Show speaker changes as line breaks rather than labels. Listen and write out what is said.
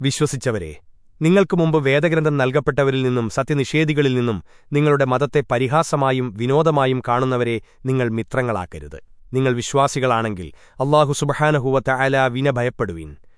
വിശ്വസിച്ചവരെ നിങ്ങൾക്ക് മുമ്പ് വേദഗ്രന്ഥം നൽകപ്പെട്ടവരിൽ നിന്നും സത്യനിഷേധികളിൽ നിന്നും നിങ്ങളുടെ മതത്തെ പരിഹാസമായും വിനോദമായും കാണുന്നവരെ നിങ്ങൾ മിത്രങ്ങളാക്കരുത്. നിങ്ങൾ വിശ്വാസികളാണെങ്കിൽ അള്ളാഹു സുബഹാനഹുവ തയാല വിന ഭയപ്പെടുവീൻ.